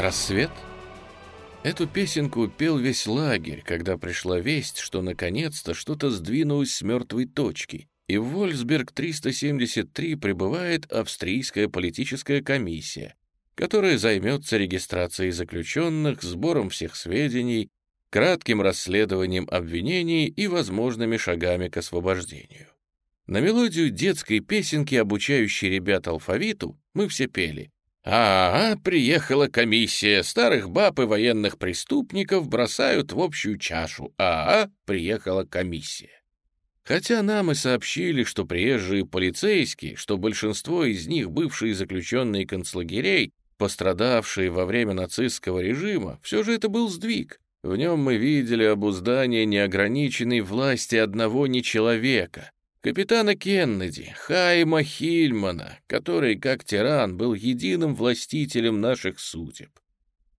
Рассвет? Эту песенку пел весь лагерь, когда пришла весть, что наконец-то что-то сдвинулось с мертвой точки, и в Вольсберг 373 прибывает австрийская политическая комиссия, которая займется регистрацией заключенных, сбором всех сведений, кратким расследованием обвинений и возможными шагами к освобождению. На мелодию детской песенки, обучающей ребят алфавиту, мы все пели а, -а, приехала комиссия, старых баб и военных преступников бросают в общую чашу. А, -а приехала комиссия. Хотя нам и сообщили, что приезжие полицейские, что большинство из них бывшие заключенные концлагерей, пострадавшие во время нацистского режима, все же это был сдвиг. В нем мы видели обуздание неограниченной власти одного нечеловека, капитана Кеннеди, Хайма Хильмана, который, как тиран, был единым властителем наших судеб.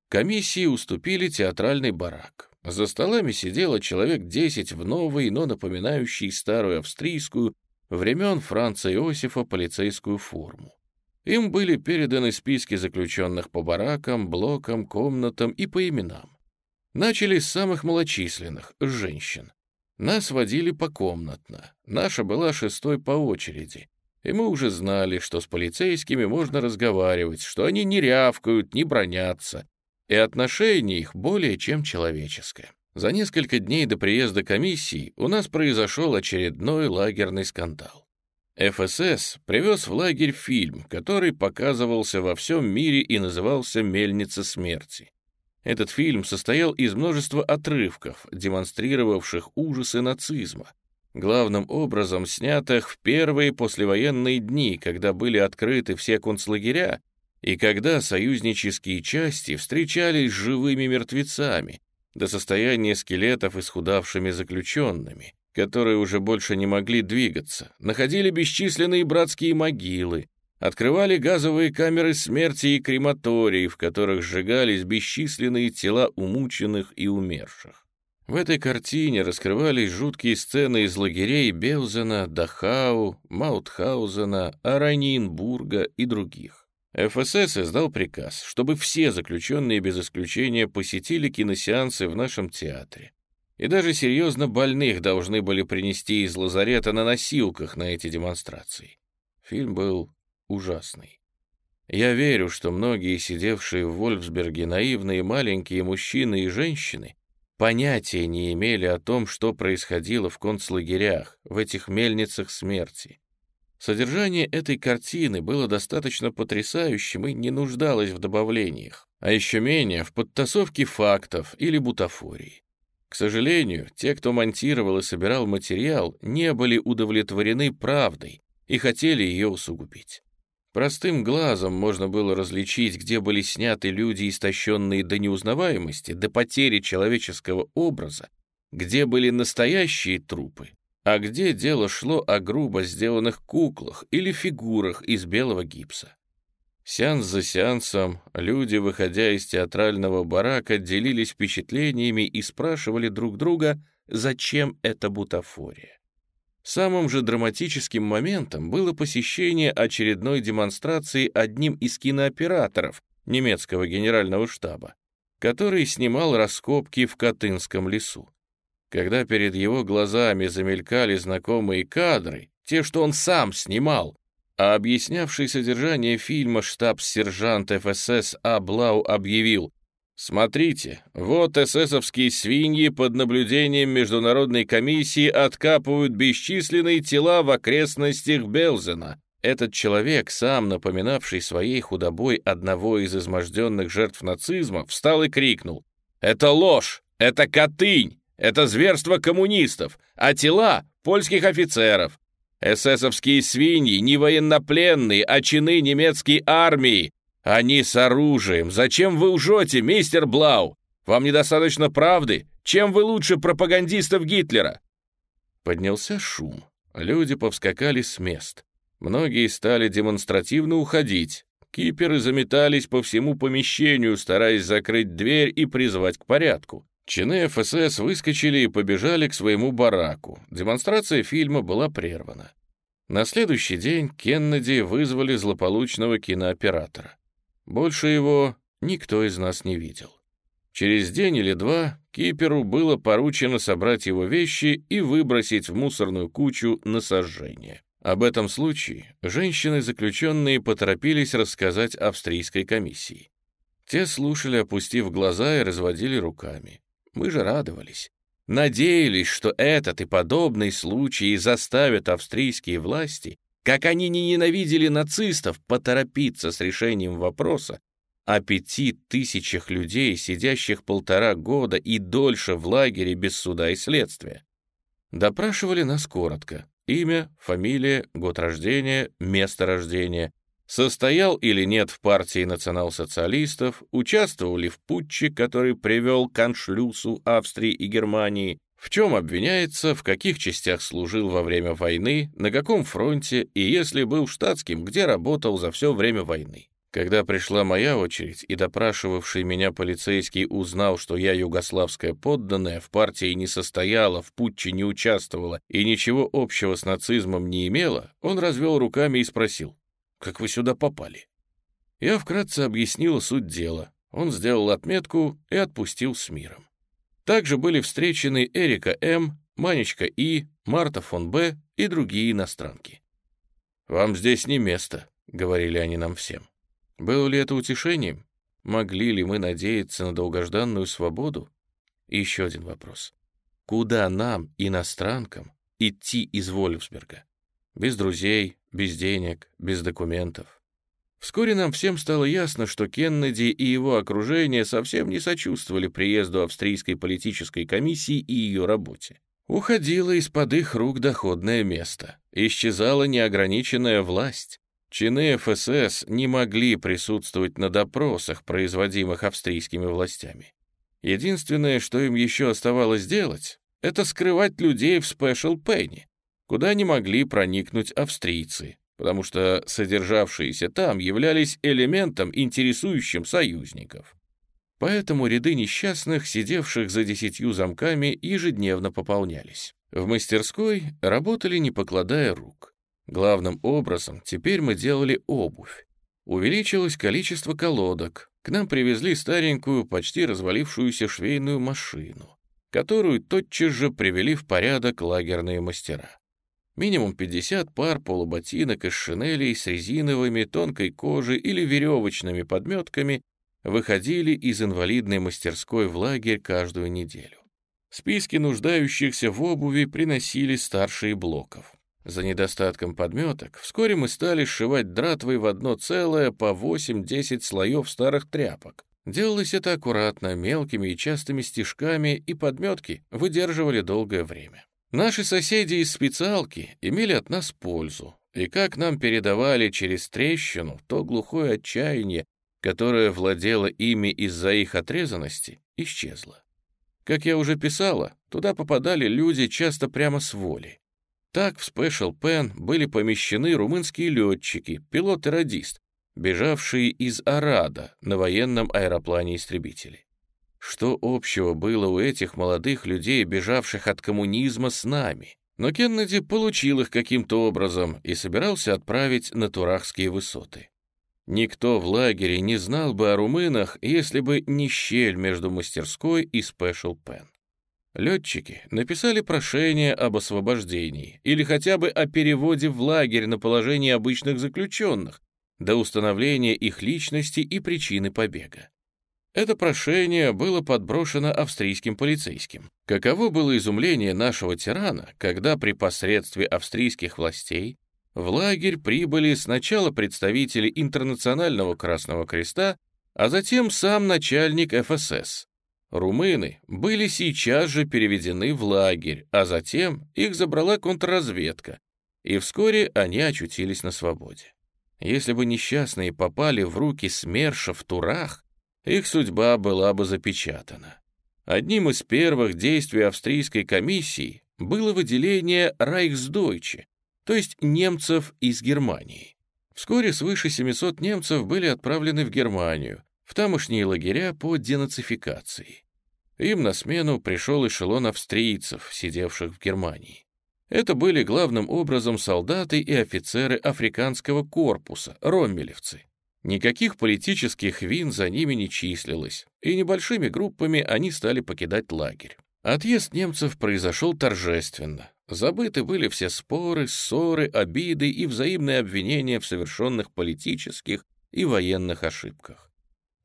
Комиссии уступили театральный барак. За столами сидело человек десять в новой, но напоминающей старую австрийскую, времен Франца Иосифа полицейскую форму. Им были переданы списки заключенных по баракам, блокам, комнатам и по именам. Начали с самых малочисленных — женщин. Нас водили покомнатно. Наша была шестой по очереди. И мы уже знали, что с полицейскими можно разговаривать, что они не рявкают, не бронятся. И отношение их более чем человеческое. За несколько дней до приезда комиссии у нас произошел очередной лагерный скандал. ФСС привез в лагерь фильм, который показывался во всем мире и назывался «Мельница смерти». Этот фильм состоял из множества отрывков, демонстрировавших ужасы нацизма, главным образом снятых в первые послевоенные дни, когда были открыты все концлагеря и когда союзнические части встречались с живыми мертвецами, до состояния скелетов исхудавшими заключенными, которые уже больше не могли двигаться, находили бесчисленные братские могилы, открывали газовые камеры смерти и крематории, в которых сжигались бесчисленные тела умученных и умерших. В этой картине раскрывались жуткие сцены из лагерей Белзена, Дахау, Маутхаузена, Аранинбурга и других. ФСС издал приказ, чтобы все заключенные без исключения посетили киносеансы в нашем театре. И даже серьезно больных должны были принести из лазарета на носилках на эти демонстрации. Фильм был ужасный. Я верю, что многие сидевшие в Вольфсберге наивные маленькие мужчины и женщины понятия не имели о том, что происходило в концлагерях, в этих мельницах смерти. Содержание этой картины было достаточно потрясающим и не нуждалось в добавлениях, а еще менее в подтасовке фактов или бутафории. К сожалению, те, кто монтировал и собирал материал, не были удовлетворены правдой и хотели ее усугубить. Простым глазом можно было различить, где были сняты люди, истощенные до неузнаваемости, до потери человеческого образа, где были настоящие трупы, а где дело шло о грубо сделанных куклах или фигурах из белого гипса. Сеанс за сеансом люди, выходя из театрального барака, делились впечатлениями и спрашивали друг друга, зачем эта бутафория. Самым же драматическим моментом было посещение очередной демонстрации одним из кинооператоров немецкого генерального штаба, который снимал раскопки в Катынском лесу. Когда перед его глазами замелькали знакомые кадры, те, что он сам снимал, а объяснявший содержание фильма штабс-сержант ФСС А. Блау объявил Смотрите, вот эсэсовские свиньи под наблюдением Международной комиссии откапывают бесчисленные тела в окрестностях Белзена. Этот человек, сам напоминавший своей худобой одного из изможденных жертв нацизма, встал и крикнул «Это ложь! Это Катынь! Это зверство коммунистов! А тела — польских офицеров! Эсэсовские свиньи не военнопленные, а чины немецкой армии! «Они с оружием! Зачем вы лжете, мистер Блау? Вам недостаточно правды? Чем вы лучше пропагандистов Гитлера?» Поднялся шум. Люди повскакали с мест. Многие стали демонстративно уходить. Киперы заметались по всему помещению, стараясь закрыть дверь и призвать к порядку. Чины ФСС выскочили и побежали к своему бараку. Демонстрация фильма была прервана. На следующий день Кеннеди вызвали злополучного кинооператора. Больше его никто из нас не видел. Через день или два Киперу было поручено собрать его вещи и выбросить в мусорную кучу на сожжение. Об этом случае женщины-заключенные поторопились рассказать австрийской комиссии. Те слушали, опустив глаза и разводили руками. Мы же радовались. Надеялись, что этот и подобный случаи заставят австрийские власти, как они не ненавидели нацистов, поторопиться с решением вопроса о пяти тысячах людей, сидящих полтора года и дольше в лагере без суда и следствия. Допрашивали нас коротко. Имя, фамилия, год рождения, место рождения. Состоял или нет в партии национал-социалистов, участвовал ли в путче, который привел к аншлюсу Австрии и Германии, в чем обвиняется, в каких частях служил во время войны, на каком фронте и если был штатским, где работал за все время войны. Когда пришла моя очередь, и допрашивавший меня полицейский узнал, что я югославская подданная, в партии не состояла, в путче не участвовала и ничего общего с нацизмом не имела, он развел руками и спросил, «Как вы сюда попали?» Я вкратце объяснила суть дела. Он сделал отметку и отпустил с миром. Также были встречены Эрика М., Манечка И., Марта фон Б. и другие иностранки. «Вам здесь не место», — говорили они нам всем. Было ли это утешением? Могли ли мы надеяться на долгожданную свободу? И еще один вопрос. Куда нам, иностранкам, идти из Вольфсберга? Без друзей, без денег, без документов. Вскоре нам всем стало ясно, что Кеннеди и его окружение совсем не сочувствовали приезду австрийской политической комиссии и ее работе. Уходило из-под их рук доходное место. Исчезала неограниченная власть. Чины ФСС не могли присутствовать на допросах, производимых австрийскими властями. Единственное, что им еще оставалось делать, это скрывать людей в Спешл Пенни, куда не могли проникнуть австрийцы, потому что содержавшиеся там являлись элементом, интересующим союзников. Поэтому ряды несчастных, сидевших за десятью замками, ежедневно пополнялись. В мастерской работали, не покладая рук. Главным образом теперь мы делали обувь. Увеличилось количество колодок. К нам привезли старенькую, почти развалившуюся швейную машину, которую тотчас же привели в порядок лагерные мастера. Минимум 50 пар полуботинок из шинелей с резиновыми, тонкой кожей или веревочными подметками выходили из инвалидной мастерской в лагерь каждую неделю. Списки нуждающихся в обуви приносили старшие блоков. За недостатком подметок вскоре мы стали сшивать дратвой в одно целое по 8-10 слоев старых тряпок. Делалось это аккуратно, мелкими и частыми стежками, и подметки выдерживали долгое время. Наши соседи из специалки имели от нас пользу, и как нам передавали через трещину, то глухое отчаяние, которое владело ими из-за их отрезанности, исчезло. Как я уже писала, туда попадали люди часто прямо с воли. Так в Special Pen были помещены румынские летчики, пилот и радист, бежавшие из Арада на военном аэроплане-истребителе. Что общего было у этих молодых людей, бежавших от коммунизма с нами? Но Кеннеди получил их каким-то образом и собирался отправить на Турахские высоты. Никто в лагере не знал бы о румынах, если бы не щель между мастерской и Special Pen. Летчики написали прошение об освобождении или хотя бы о переводе в лагерь на положение обычных заключенных до установления их личности и причины побега. Это прошение было подброшено австрийским полицейским. Каково было изумление нашего тирана, когда при посредстве австрийских властей в лагерь прибыли сначала представители Интернационального Красного Креста, а затем сам начальник ФСС, Румыны были сейчас же переведены в лагерь, а затем их забрала контрразведка, и вскоре они очутились на свободе. Если бы несчастные попали в руки СМЕРШа в Турах, их судьба была бы запечатана. Одним из первых действий австрийской комиссии было выделение Райхсдойче, то есть немцев из Германии. Вскоре свыше 700 немцев были отправлены в Германию, в тамошние лагеря по денацификации. Им на смену пришел эшелон австрийцев, сидевших в Германии. Это были главным образом солдаты и офицеры африканского корпуса, роммелевцы. Никаких политических вин за ними не числилось, и небольшими группами они стали покидать лагерь. Отъезд немцев произошел торжественно. Забыты были все споры, ссоры, обиды и взаимные обвинения в совершенных политических и военных ошибках.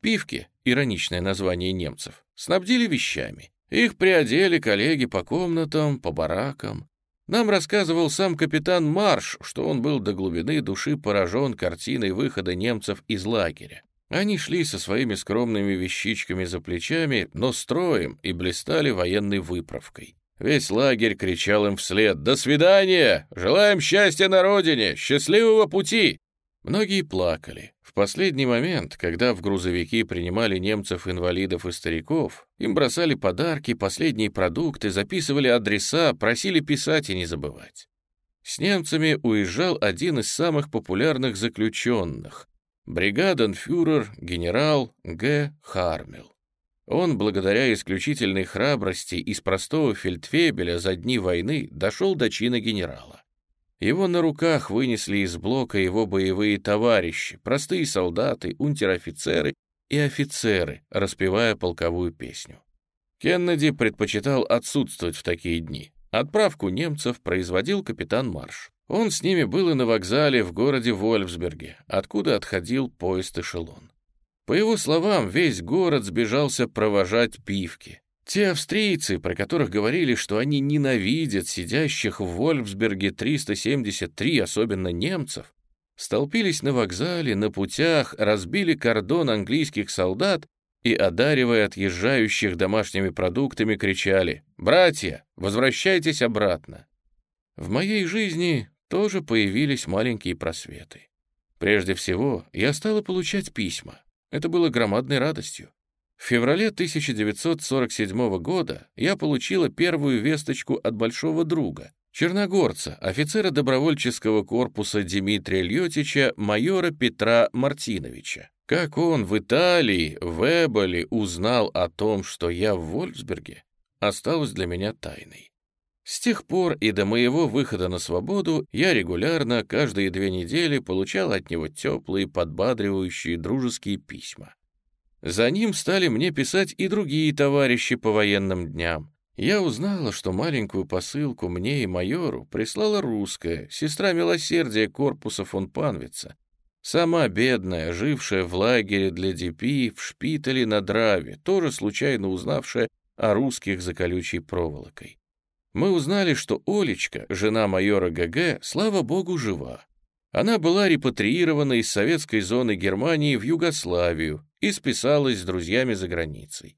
Пивки, ироничное название немцев, снабдили вещами. Их приодели коллеги по комнатам, по баракам. Нам рассказывал сам капитан Марш, что он был до глубины души поражен картиной выхода немцев из лагеря. Они шли со своими скромными вещичками за плечами, но строем и блистали военной выправкой. Весь лагерь кричал им вслед «До свидания! Желаем счастья на родине! Счастливого пути!» Многие плакали. В последний момент, когда в грузовики принимали немцев, инвалидов и стариков, им бросали подарки, последние продукты, записывали адреса, просили писать и не забывать. С немцами уезжал один из самых популярных заключенных — бригаденфюрер генерал Г. Хармел. Он, благодаря исключительной храбрости из простого фельдфебеля за дни войны, дошел до чина генерала. Его на руках вынесли из блока его боевые товарищи, простые солдаты, унтер-офицеры и офицеры, распевая полковую песню. Кеннеди предпочитал отсутствовать в такие дни. Отправку немцев производил капитан Марш. Он с ними был и на вокзале в городе Вольфсберге, откуда отходил поезд-эшелон. По его словам, весь город сбежался провожать пивки. Те австрийцы, про которых говорили, что они ненавидят сидящих в Вольфсберге 373, особенно немцев, столпились на вокзале, на путях, разбили кордон английских солдат и, одаривая отъезжающих домашними продуктами, кричали «Братья, возвращайтесь обратно!». В моей жизни тоже появились маленькие просветы. Прежде всего, я стала получать письма. Это было громадной радостью. В феврале 1947 года я получила первую весточку от большого друга, черногорца, офицера добровольческого корпуса Дмитрия Льотича, майора Петра Мартиновича. Как он в Италии, в Эболе узнал о том, что я в Вольфсберге, осталось для меня тайной. С тех пор и до моего выхода на свободу я регулярно, каждые две недели, получал от него теплые, подбадривающие дружеские письма. За ним стали мне писать и другие товарищи по военным дням. Я узнала, что маленькую посылку мне и майору прислала русская, сестра милосердия корпуса фон Панвица, сама бедная, жившая в лагере для ДП в шпитале на Драве, тоже случайно узнавшая о русских за колючей проволокой мы узнали, что Олечка, жена майора ГГ, слава богу, жива. Она была репатриирована из советской зоны Германии в Югославию и списалась с друзьями за границей.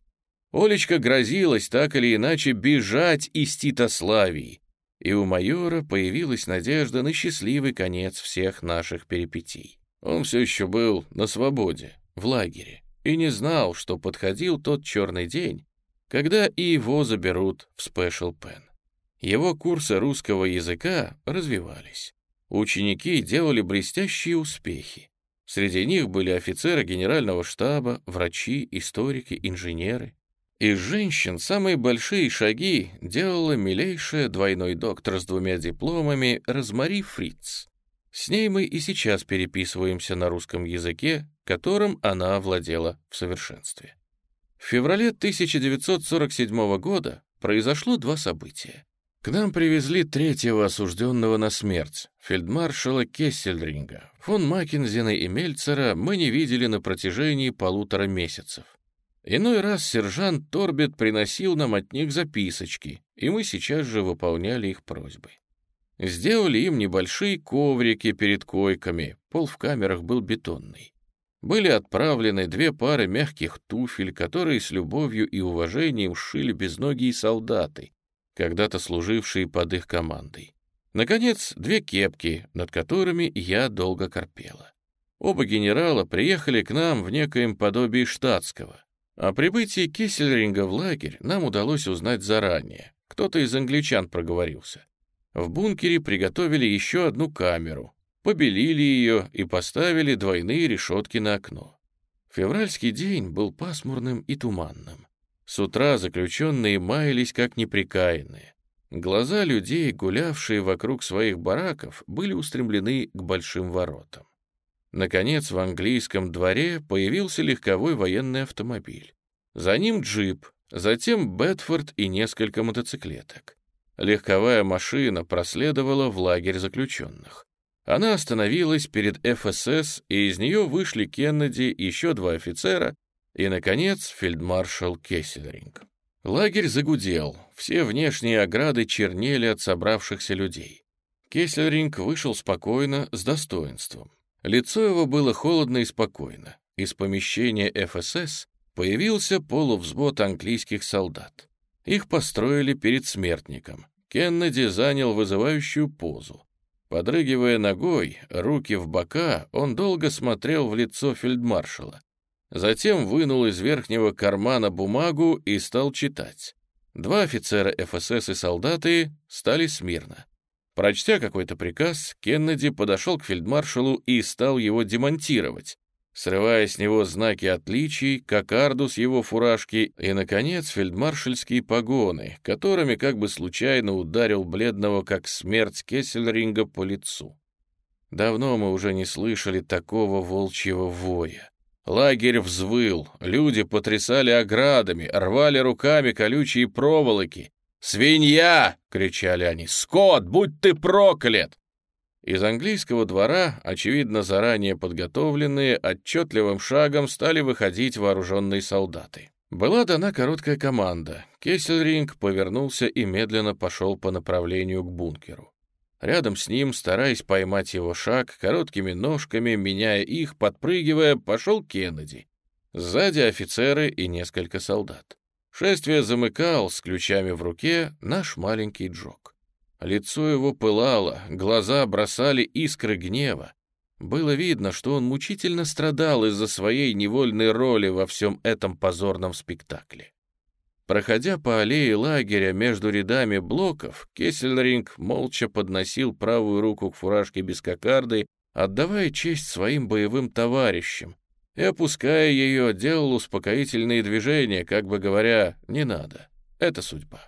Олечка грозилась так или иначе бежать из Титославии, и у майора появилась надежда на счастливый конец всех наших перипетий. Он все еще был на свободе, в лагере, и не знал, что подходил тот черный день, когда и его заберут в Special Pen. Его курсы русского языка развивались. Ученики делали блестящие успехи. Среди них были офицеры генерального штаба, врачи, историки, инженеры. Из женщин самые большие шаги делала милейшая двойной доктор с двумя дипломами Розмари Фриц. С ней мы и сейчас переписываемся на русском языке, которым она овладела в совершенстве. В феврале 1947 года произошло два события. К нам привезли третьего осужденного на смерть, фельдмаршала Кессельринга. Фон Маккензина и Мельцера мы не видели на протяжении полутора месяцев. Иной раз сержант Торбет приносил нам от них записочки, и мы сейчас же выполняли их просьбы. Сделали им небольшие коврики перед койками, пол в камерах был бетонный. Были отправлены две пары мягких туфель, которые с любовью и уважением шили безногие солдаты, когда-то служившие под их командой. Наконец, две кепки, над которыми я долго корпела. Оба генерала приехали к нам в некоем подобии штатского. О прибытии Киссельринга в лагерь нам удалось узнать заранее. Кто-то из англичан проговорился. В бункере приготовили еще одну камеру, побелили ее и поставили двойные решетки на окно. Февральский день был пасмурным и туманным. С утра заключенные маялись как неприкаянные. Глаза людей, гулявшие вокруг своих бараков, были устремлены к большим воротам. Наконец, в английском дворе появился легковой военный автомобиль. За ним джип, затем Бетфорд и несколько мотоциклеток. Легковая машина проследовала в лагерь заключенных. Она остановилась перед ФСС, и из нее вышли Кеннеди, еще два офицера и, наконец, фельдмаршал Кессельринг. Лагерь загудел, все внешние ограды чернели от собравшихся людей. Кессельринг вышел спокойно, с достоинством. Лицо его было холодно и спокойно. Из помещения ФСС появился полувзвод английских солдат. Их построили перед смертником. Кеннеди занял вызывающую позу. Подрыгивая ногой, руки в бока, он долго смотрел в лицо фельдмаршала. Затем вынул из верхнего кармана бумагу и стал читать. Два офицера ФСС и солдаты стали смирно. Прочтя какой-то приказ, Кеннеди подошел к фельдмаршалу и стал его демонтировать, срывая с него знаки отличий, кокарду его фуражки и, наконец, фельдмаршальские погоны, которыми как бы случайно ударил бледного, как смерть Кессельринга, по лицу. Давно мы уже не слышали такого волчьего воя. Лагерь взвыл, люди потрясали оградами, рвали руками колючие проволоки. «Свинья!» — кричали они. «Скот, будь ты проклят!» Из английского двора, очевидно, заранее подготовленные, отчетливым шагом стали выходить вооруженные солдаты. Была дана короткая команда. Кессельринг повернулся и медленно пошел по направлению к бункеру. Рядом с ним, стараясь поймать его шаг, короткими ножками, меняя их, подпрыгивая, пошел Кеннеди. Сзади офицеры и несколько солдат. Шествие замыкал с ключами в руке наш маленький Джок. Лицо его пылало, глаза бросали искры гнева. Было видно, что он мучительно страдал из-за своей невольной роли во всем этом позорном спектакле. Проходя по аллее лагеря между рядами блоков, Кессельринг молча подносил правую руку к фуражке без кокарды, отдавая честь своим боевым товарищам, и, опуская ее, делал успокоительные движения, как бы говоря, «не надо, это судьба».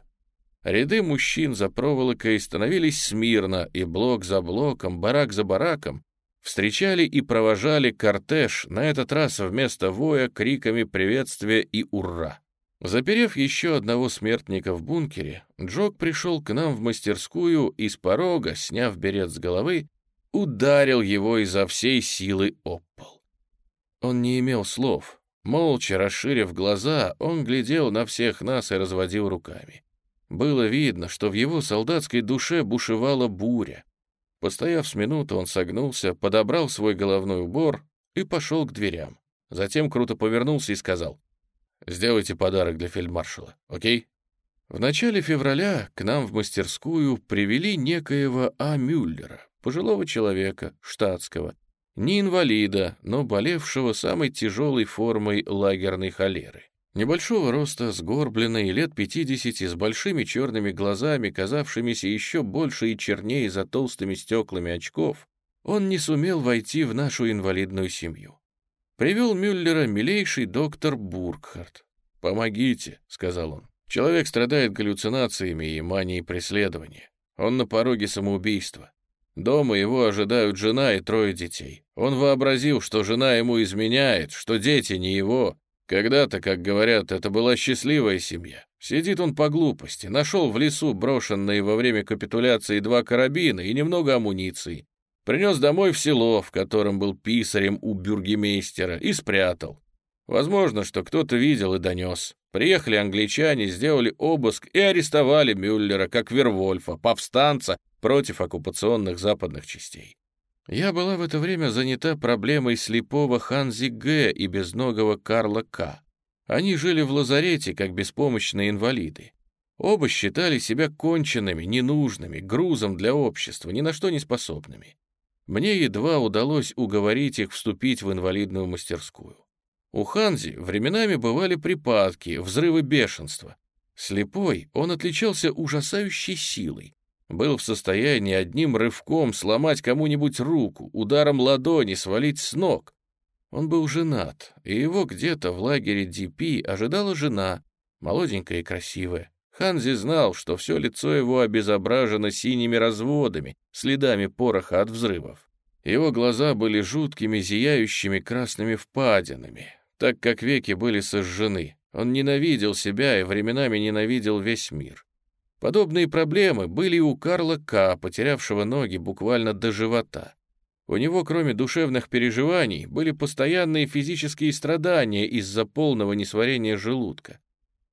Ряды мужчин за проволокой становились смирно, и блок за блоком, барак за бараком встречали и провожали кортеж, на этот раз вместо воя криками приветствия и «Ура!». Заперев еще одного смертника в бункере, Джок пришел к нам в мастерскую и с порога, сняв берет с головы, ударил его изо всей силы об пол. Он не имел слов. Молча расширив глаза, он глядел на всех нас и разводил руками. Было видно, что в его солдатской душе бушевала буря. Постояв с минуту, он согнулся, подобрал свой головной убор и пошел к дверям. Затем круто повернулся и сказал, Сделайте подарок для фельдмаршала, окей? В начале февраля к нам в мастерскую привели некоего А. Мюллера, пожилого человека, штатского, не инвалида, но болевшего самой тяжелой формой лагерной холеры. Небольшого роста, сгорбленный, лет пятидесяти, с большими черными глазами, казавшимися еще больше и чернее за толстыми стеклами очков, он не сумел войти в нашу инвалидную семью. Привел Мюллера милейший доктор Буркхарт. «Помогите», — сказал он. «Человек страдает галлюцинациями и манией преследования. Он на пороге самоубийства. Дома его ожидают жена и трое детей. Он вообразил, что жена ему изменяет, что дети не его. Когда-то, как говорят, это была счастливая семья. Сидит он по глупости, нашел в лесу брошенные во время капитуляции два карабина и немного амуниции. Принес домой в село, в котором был писарем у бюргемейстера, и спрятал. Возможно, что кто-то видел и донес. Приехали англичане, сделали обыск и арестовали Мюллера как Вервольфа, повстанца против оккупационных западных частей. Я была в это время занята проблемой слепого Ханзи Г. и безногого Карла К. Они жили в лазарете, как беспомощные инвалиды. Оба считали себя конченными, ненужными, грузом для общества, ни на что не способными. Мне едва удалось уговорить их вступить в инвалидную мастерскую. У Ханзи временами бывали припадки, взрывы бешенства. Слепой он отличался ужасающей силой. Был в состоянии одним рывком сломать кому-нибудь руку, ударом ладони свалить с ног. Он был женат, и его где-то в лагере ДП ожидала жена, молоденькая и красивая. Ханзи знал, что все лицо его обезображено синими разводами, следами пороха от взрывов. Его глаза были жуткими, зияющими красными впадинами, так как веки были сожжены. Он ненавидел себя и временами ненавидел весь мир. Подобные проблемы были и у Карла К., потерявшего ноги буквально до живота. У него, кроме душевных переживаний, были постоянные физические страдания из-за полного несварения желудка.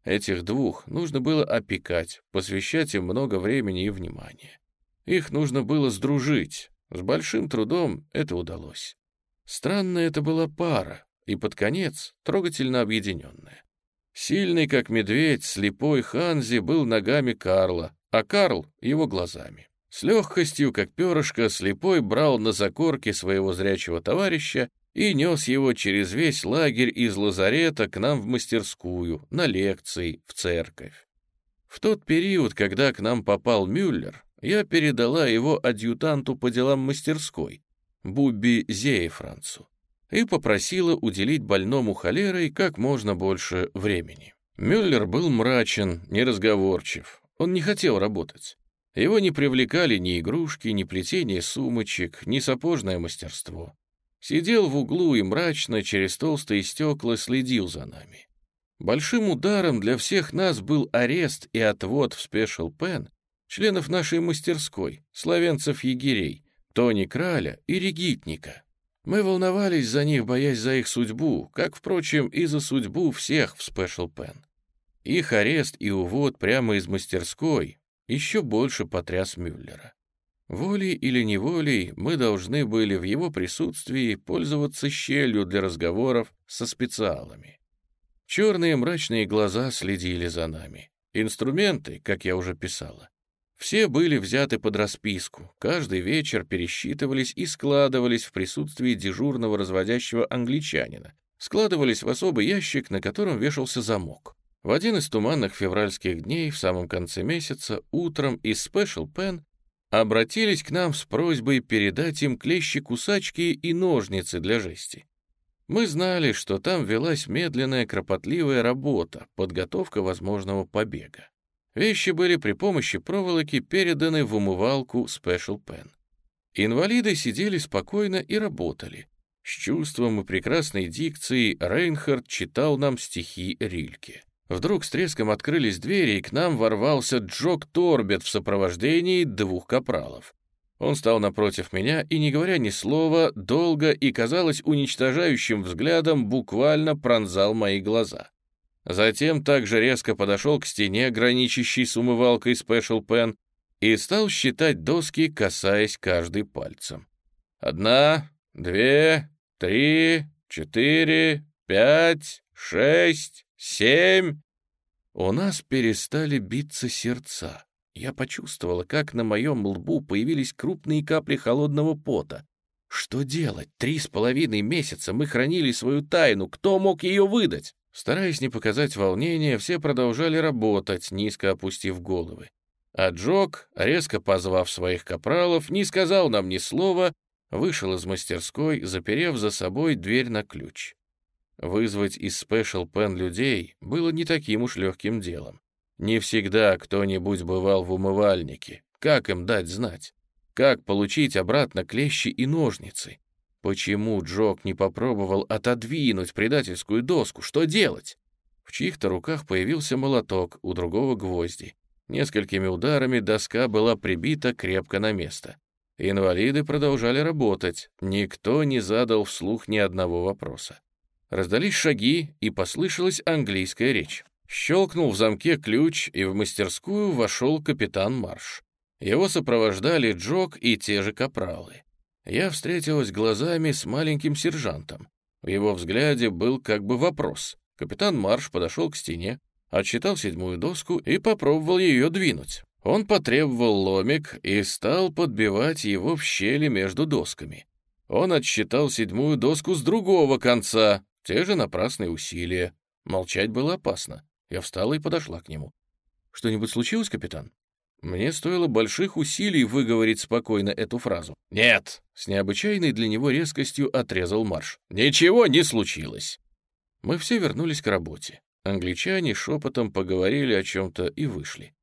Этих двух нужно было опекать, посвящать им много времени и внимания. Их нужно было сдружить. С большим трудом это удалось. Странная это была пара, и под конец трогательно объединенная. Сильный, как медведь, слепой Ханзи был ногами Карла, а Карл — его глазами. С легкостью, как перышко, слепой брал на закорке своего зрячего товарища и нес его через весь лагерь из лазарета к нам в мастерскую, на лекции, в церковь. В тот период, когда к нам попал Мюллер, я передала его адъютанту по делам мастерской, Бубби Зеефранцу, и попросила уделить больному холерой как можно больше времени. Мюллер был мрачен, неразговорчив, он не хотел работать. Его не привлекали ни игрушки, ни плетение сумочек, ни сапожное мастерство. Сидел в углу и мрачно через толстые стекла следил за нами. Большим ударом для всех нас был арест и отвод в Спешл Пен членов нашей мастерской, славянцев-егерей, Тони Краля и Регитника. Мы волновались за них, боясь за их судьбу, как, впрочем, и за судьбу всех в Спешл Пен. Их арест и увод прямо из мастерской еще больше потряс Мюллера. Волей или неволей мы должны были в его присутствии пользоваться щелью для разговоров со специалами. Черные мрачные глаза следили за нами. Инструменты, как я уже писала, все были взяты под расписку, каждый вечер пересчитывались и складывались в присутствии дежурного разводящего англичанина, складывались в особый ящик, на котором вешался замок. В один из туманных февральских дней в самом конце месяца утром из Special Pen обратились к нам с просьбой передать им клещи-кусачки и ножницы для жести. Мы знали, что там велась медленная, кропотливая работа, подготовка возможного побега. Вещи были при помощи проволоки переданы в умывалку Special Pen. Инвалиды сидели спокойно и работали. С чувством и прекрасной дикцией Рейнхард читал нам стихи Рильке. Вдруг с треском открылись двери, и к нам ворвался Джок Торбет в сопровождении двух капралов. Он стал напротив меня и, не говоря ни слова, долго и, казалось, уничтожающим взглядом буквально пронзал мои глаза. Затем также резко подошел к стене, граничащей с умывалкой Special Pen, и стал считать доски, касаясь каждой пальцем. Одна, две, три, четыре, пять, шесть, Семь!» У нас перестали биться сердца. Я почувствовала, как на моем лбу появились крупные капли холодного пота. Что делать? Три с половиной месяца мы хранили свою тайну. Кто мог ее выдать? Стараясь не показать волнения, все продолжали работать, низко опустив головы. А Джок, резко позвав своих капралов, не сказал нам ни слова, вышел из мастерской, заперев за собой дверь на ключ. Вызвать из Special Pen людей было не таким уж легким делом. Не всегда кто-нибудь бывал в умывальнике. Как им дать знать? Как получить обратно клещи и ножницы? Почему Джок не попробовал отодвинуть предательскую доску? Что делать? В чьих-то руках появился молоток, у другого гвозди. Несколькими ударами доска была прибита крепко на место. Инвалиды продолжали работать. Никто не задал вслух ни одного вопроса. Раздались шаги, и послышалась английская речь. Щелкнул в замке ключ, и в мастерскую вошел капитан Марш. Его сопровождали Джок и те же капралы. Я встретилась глазами с маленьким сержантом. В его взгляде был как бы вопрос. Капитан Марш подошел к стене, отсчитал седьмую доску и попробовал ее двинуть. Он потребовал ломик и стал подбивать его в щели между досками. Он отсчитал седьмую доску с другого конца, те же напрасные усилия. Молчать было опасно. Я встала и подошла к нему. «Что-нибудь случилось, капитан?» Мне стоило больших усилий выговорить спокойно эту фразу. «Нет!» — с необычайной для него резкостью отрезал марш. «Ничего не случилось!» Мы все вернулись к работе. Англичане шепотом поговорили о чем-то и вышли.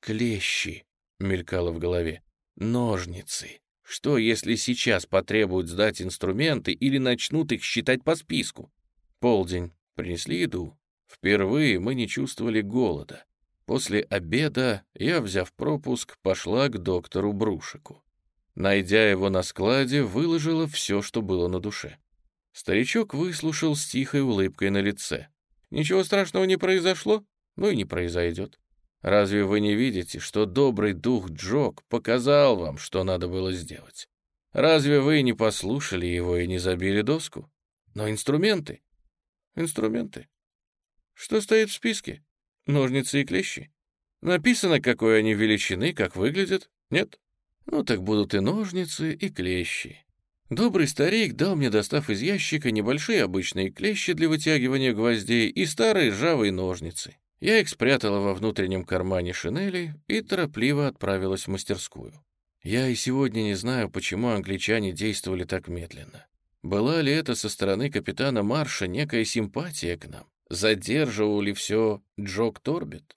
«Клещи!» — мелькало в голове. «Ножницы! Что, если сейчас потребуют сдать инструменты или начнут их считать по списку? Полдень. Принесли еду. Впервые мы не чувствовали голода. После обеда я, взяв пропуск, пошла к доктору Брушику. Найдя его на складе, выложила все, что было на душе. Старичок выслушал с тихой улыбкой на лице. «Ничего страшного не произошло? Ну и не произойдет. Разве вы не видите, что добрый дух Джок показал вам, что надо было сделать? Разве вы не послушали его и не забили доску? Но инструменты? Инструменты. Что стоит в списке? Ножницы и клещи. Написано, какой они величины, как выглядят? Нет? Ну так будут и ножницы, и клещи. Добрый старик дал мне, достав из ящика, небольшие обычные клещи для вытягивания гвоздей и старые ржавые ножницы. Я их спрятала во внутреннем кармане шинели и торопливо отправилась в мастерскую. Я и сегодня не знаю, почему англичане действовали так медленно. Была ли это со стороны капитана Марша некая симпатия к нам? Задерживал ли все Джок Торбит?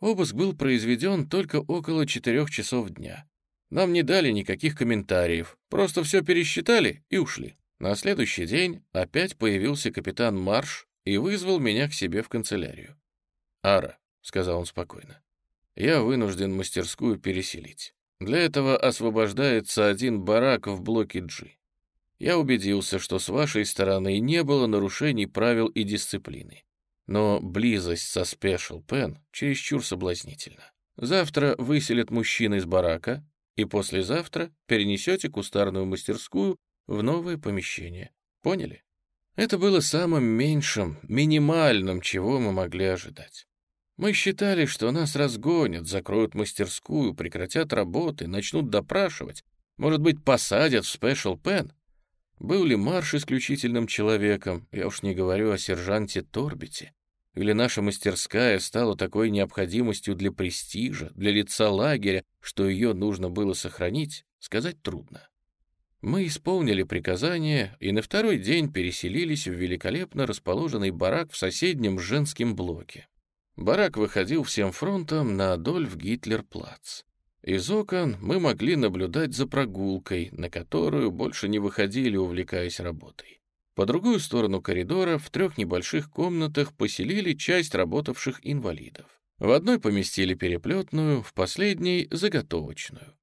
Обыск был произведен только около четырех часов дня. Нам не дали никаких комментариев, просто все пересчитали и ушли. На следующий день опять появился капитан Марш и вызвал меня к себе в канцелярию. «Ара», — сказал он спокойно, — «я вынужден мастерскую переселить. Для этого освобождается один барак в блоке G. Я убедился, что с вашей стороны не было нарушений правил и дисциплины. Но близость со Special Pen чересчур соблазнительна. Завтра выселят мужчин из барака, и послезавтра перенесете кустарную мастерскую в новое помещение. Поняли? Это было самым меньшим, минимальным, чего мы могли ожидать. Мы считали, что нас разгонят, закроют мастерскую, прекратят работы, начнут допрашивать, может быть, посадят в Special Pen. Был ли Марш исключительным человеком, я уж не говорю о сержанте Торбите, или наша мастерская стала такой необходимостью для престижа, для лица лагеря, что ее нужно было сохранить, сказать трудно. Мы исполнили приказание и на второй день переселились в великолепно расположенный барак в соседнем женском блоке. Барак выходил всем фронтом на Адольф Гитлер-плац. Из окон мы могли наблюдать за прогулкой, на которую больше не выходили, увлекаясь работой. По другую сторону коридора в трех небольших комнатах поселили часть работавших инвалидов. В одной поместили переплетную, в последней — заготовочную.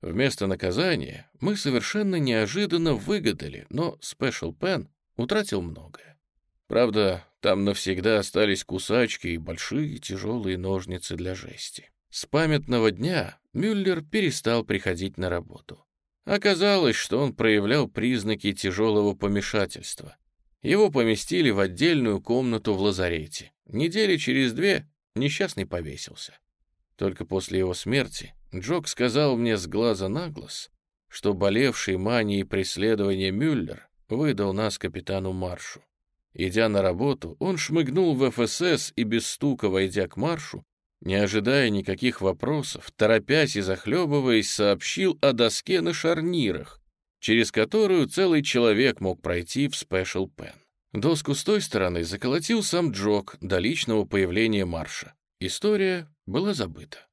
Вместо наказания мы совершенно неожиданно выгадали, но Special Pen утратил многое. Правда, там навсегда остались кусачки и большие тяжелые ножницы для жести. С памятного дня Мюллер перестал приходить на работу. Оказалось, что он проявлял признаки тяжелого помешательства. Его поместили в отдельную комнату в лазарете. Недели через две несчастный повесился. Только после его смерти Джок сказал мне с глаза на глаз, что болевший манией преследования Мюллер выдал нас капитану Маршу. Идя на работу, он шмыгнул в ФСС и без стука, войдя к Маршу, не ожидая никаких вопросов, торопясь и захлебываясь, сообщил о доске на шарнирах, через которую целый человек мог пройти в Special Pen. Доску с той стороны заколотил сам Джок до личного появления Марша. История была забыта.